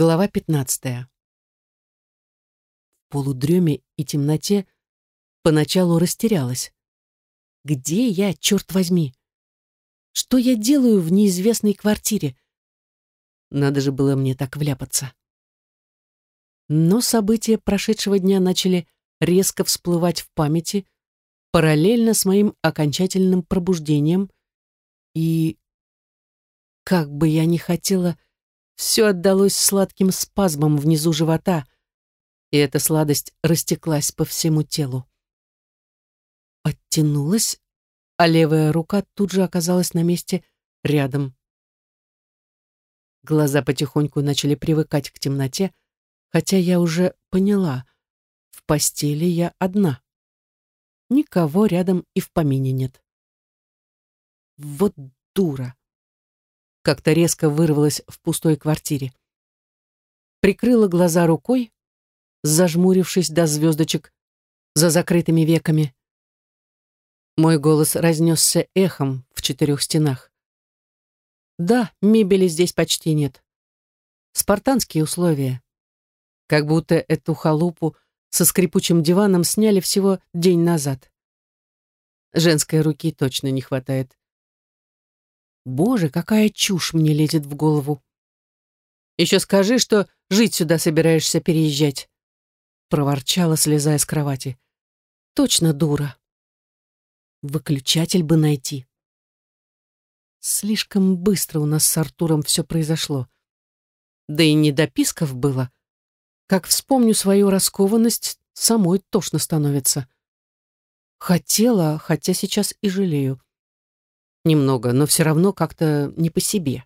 Глава 15. В полудреме и темноте поначалу растерялась. Где я, черт возьми? Что я делаю в неизвестной квартире? Надо же было мне так вляпаться. Но события прошедшего дня начали резко всплывать в памяти, параллельно с моим окончательным пробуждением, и, как бы я ни хотела, все отдалось сладким спазмом внизу живота, и эта сладость растеклась по всему телу. Оттянулась, а левая рука тут же оказалась на месте рядом. Глаза потихоньку начали привыкать к темноте, хотя я уже поняла, в постели я одна. Никого рядом и в помине нет. Вот дура как-то резко вырвалась в пустой квартире. Прикрыла глаза рукой, зажмурившись до звездочек за закрытыми веками. Мой голос разнесся эхом в четырех стенах. Да, мебели здесь почти нет. Спартанские условия. Как будто эту халупу со скрипучим диваном сняли всего день назад. Женской руки точно не хватает. Боже, какая чушь мне лезет в голову. Еще скажи, что жить сюда собираешься переезжать. Проворчала, слезая с кровати. Точно дура. Выключатель бы найти. Слишком быстро у нас с Артуром все произошло. Да и не дописков было. Как вспомню свою раскованность, самой тошно становится. Хотела, хотя сейчас и жалею. Немного, но все равно как-то не по себе.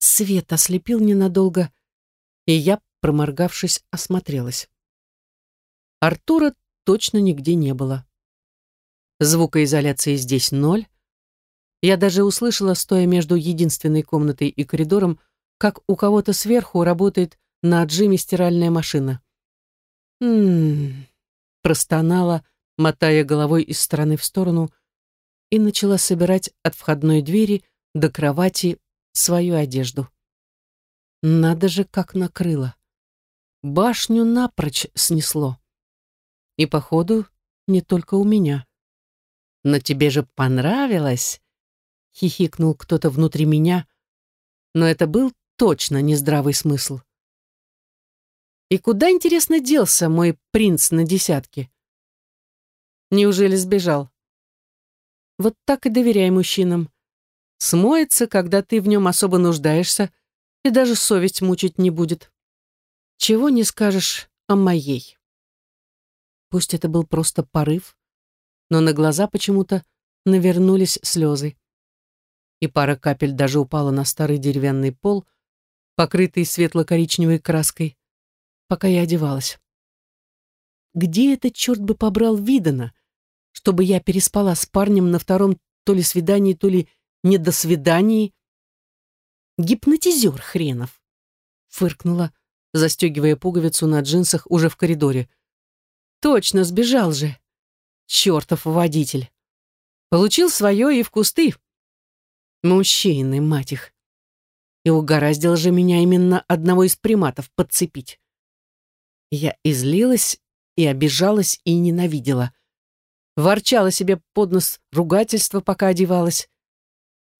Свет ослепил ненадолго, и я, проморгавшись, осмотрелась. Артура точно нигде не было. Звукоизоляции здесь ноль. Я даже услышала, стоя между единственной комнатой и коридором, как у кого-то сверху работает на отжиме стиральная машина. «М-м-м», простонала, мотая головой из стороны в сторону, и начала собирать от входной двери до кровати свою одежду. Надо же, как накрыло. Башню напрочь снесло. И, походу, не только у меня. «Но тебе же понравилось?» — хихикнул кто-то внутри меня, но это был точно нездравый смысл. И куда, интересно, делся мой принц на десятке? Неужели сбежал? Вот так и доверяй мужчинам. Смоется, когда ты в нем особо нуждаешься, и даже совесть мучить не будет. Чего не скажешь о моей. Пусть это был просто порыв, но на глаза почему-то навернулись слезы. И пара капель даже упала на старый деревянный пол, покрытый светло-коричневой краской, пока я одевалась. Где этот черт бы побрал Видана, чтобы я переспала с парнем на втором то ли свидании, то ли недосвидании. Гипнотизер хренов. Фыркнула, застегивая пуговицу на джинсах уже в коридоре. Точно, сбежал же. Чертов водитель. Получил свое и в кусты. Мужчины, мать их. И угораздило же меня именно одного из приматов подцепить. Я излилась и обижалась и ненавидела ворчала себе под нос ругательство, пока одевалась.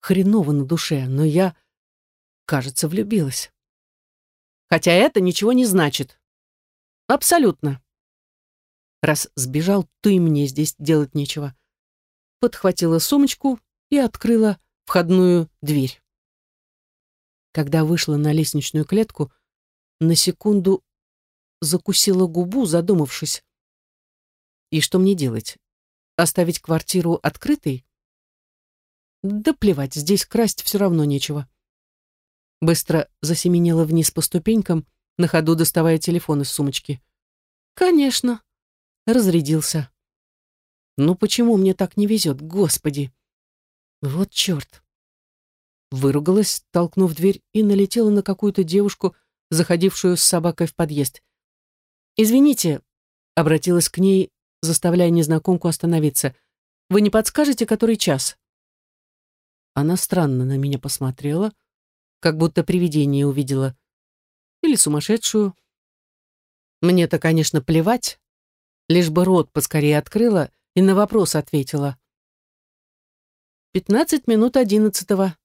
Хреново на душе, но я, кажется, влюбилась. Хотя это ничего не значит. Абсолютно. Раз сбежал, и мне здесь делать нечего. Подхватила сумочку и открыла входную дверь. Когда вышла на лестничную клетку, на секунду закусила губу, задумавшись. И что мне делать? Оставить квартиру открытой? Да плевать, здесь красть все равно нечего. Быстро засеменила вниз по ступенькам, на ходу доставая телефон из сумочки. Конечно. Разрядился. Ну почему мне так не везет, господи? Вот черт. Выругалась, толкнув дверь, и налетела на какую-то девушку, заходившую с собакой в подъезд. «Извините», — обратилась к ней, заставляя незнакомку остановиться. «Вы не подскажете, который час?» Она странно на меня посмотрела, как будто привидение увидела. или сумасшедшую. Мне-то, конечно, плевать, лишь бы рот поскорее открыла и на вопрос ответила. «Пятнадцать минут одиннадцатого».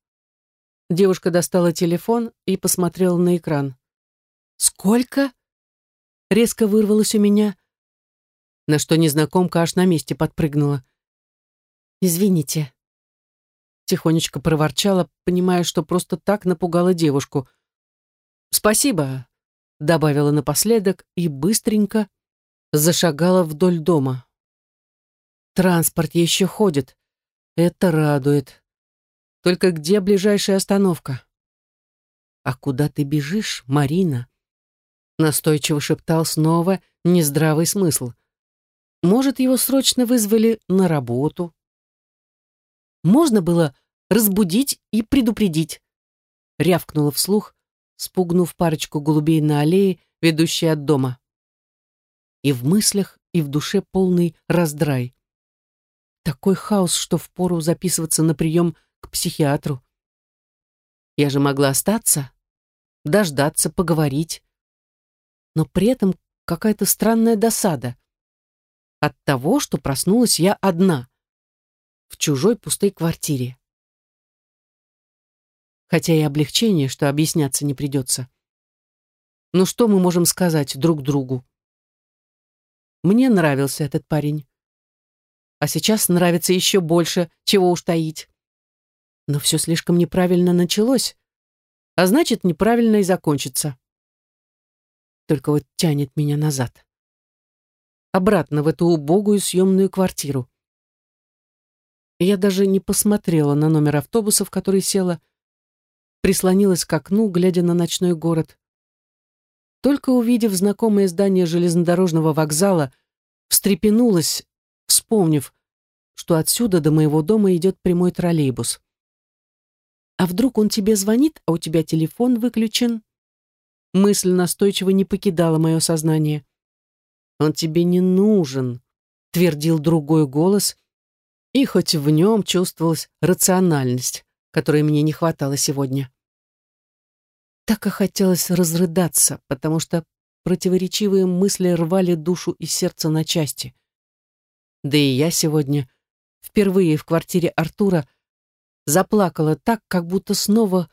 Девушка достала телефон и посмотрела на экран. «Сколько?» Резко вырвалось у меня, на что незнакомка аж на месте подпрыгнула. «Извините». Тихонечко проворчала, понимая, что просто так напугала девушку. «Спасибо», — добавила напоследок и быстренько зашагала вдоль дома. Транспорт еще ходит. Это радует. Только где ближайшая остановка? «А куда ты бежишь, Марина?» Настойчиво шептал снова нездравый смысл. Может, его срочно вызвали на работу? Можно было разбудить и предупредить. Рявкнула вслух, спугнув парочку голубей на аллее, ведущей от дома. И в мыслях, и в душе полный раздрай. Такой хаос, что впору записываться на прием к психиатру. Я же могла остаться, дождаться, поговорить. Но при этом какая-то странная досада. От того, что проснулась я одна, в чужой пустой квартире хотя и облегчение, что объясняться не придется. Ну что мы можем сказать друг другу? Мне нравился этот парень. А сейчас нравится еще больше, чего уж таить. Но все слишком неправильно началось, а значит, неправильно и закончится. Только вот тянет меня назад. Обратно в эту убогую съемную квартиру. Я даже не посмотрела на номер автобуса, в который села, прислонилась к окну, глядя на ночной город. Только увидев знакомое здание железнодорожного вокзала, встрепенулась, вспомнив, что отсюда до моего дома идет прямой троллейбус. А вдруг он тебе звонит, а у тебя телефон выключен? Мысль настойчиво не покидала мое сознание. «Он тебе не нужен», — твердил другой голос, и хоть в нем чувствовалась рациональность, которой мне не хватало сегодня. Так и хотелось разрыдаться, потому что противоречивые мысли рвали душу и сердце на части. Да и я сегодня, впервые в квартире Артура, заплакала так, как будто снова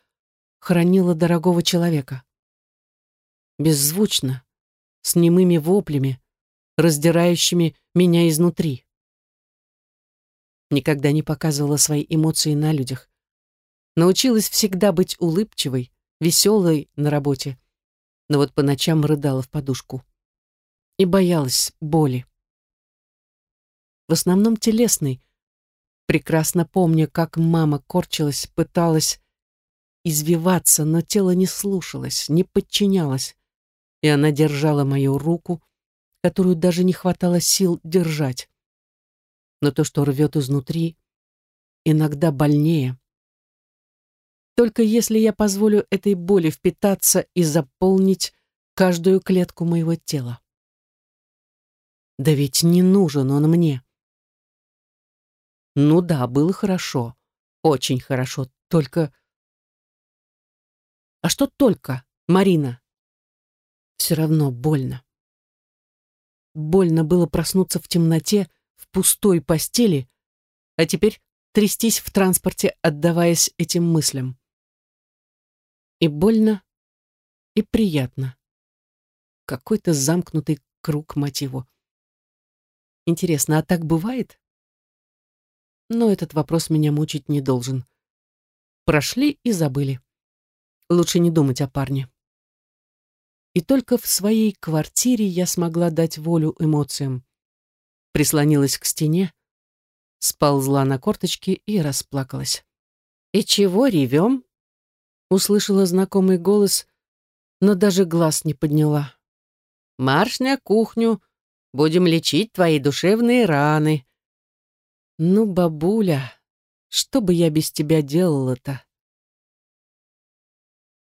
хранила дорогого человека. Беззвучно, с немыми воплями, раздирающими меня изнутри. Никогда не показывала свои эмоции на людях. Научилась всегда быть улыбчивой, веселой на работе, но вот по ночам рыдала в подушку. И боялась боли. В основном телесной, прекрасно помня, как мама корчилась, пыталась извиваться, но тело не слушалось, не подчинялось, и она держала мою руку, которую даже не хватало сил держать. Но то, что рвет изнутри, иногда больнее. Только если я позволю этой боли впитаться и заполнить каждую клетку моего тела. Да ведь не нужен он мне. Ну да, было хорошо. Очень хорошо. Только... А что только, Марина? Все равно больно. Больно было проснуться в темноте, в пустой постели, а теперь трястись в транспорте, отдаваясь этим мыслям. И больно, и приятно. Какой-то замкнутый круг мотиву. Интересно, а так бывает? Но этот вопрос меня мучить не должен. Прошли и забыли. Лучше не думать о парне. И только в своей квартире я смогла дать волю эмоциям. Прислонилась к стене, сползла на корточки и расплакалась. «И чего ревем?» услышала знакомый голос, но даже глаз не подняла. «Марш на кухню, будем лечить твои душевные раны». «Ну, бабуля, что бы я без тебя делала-то?»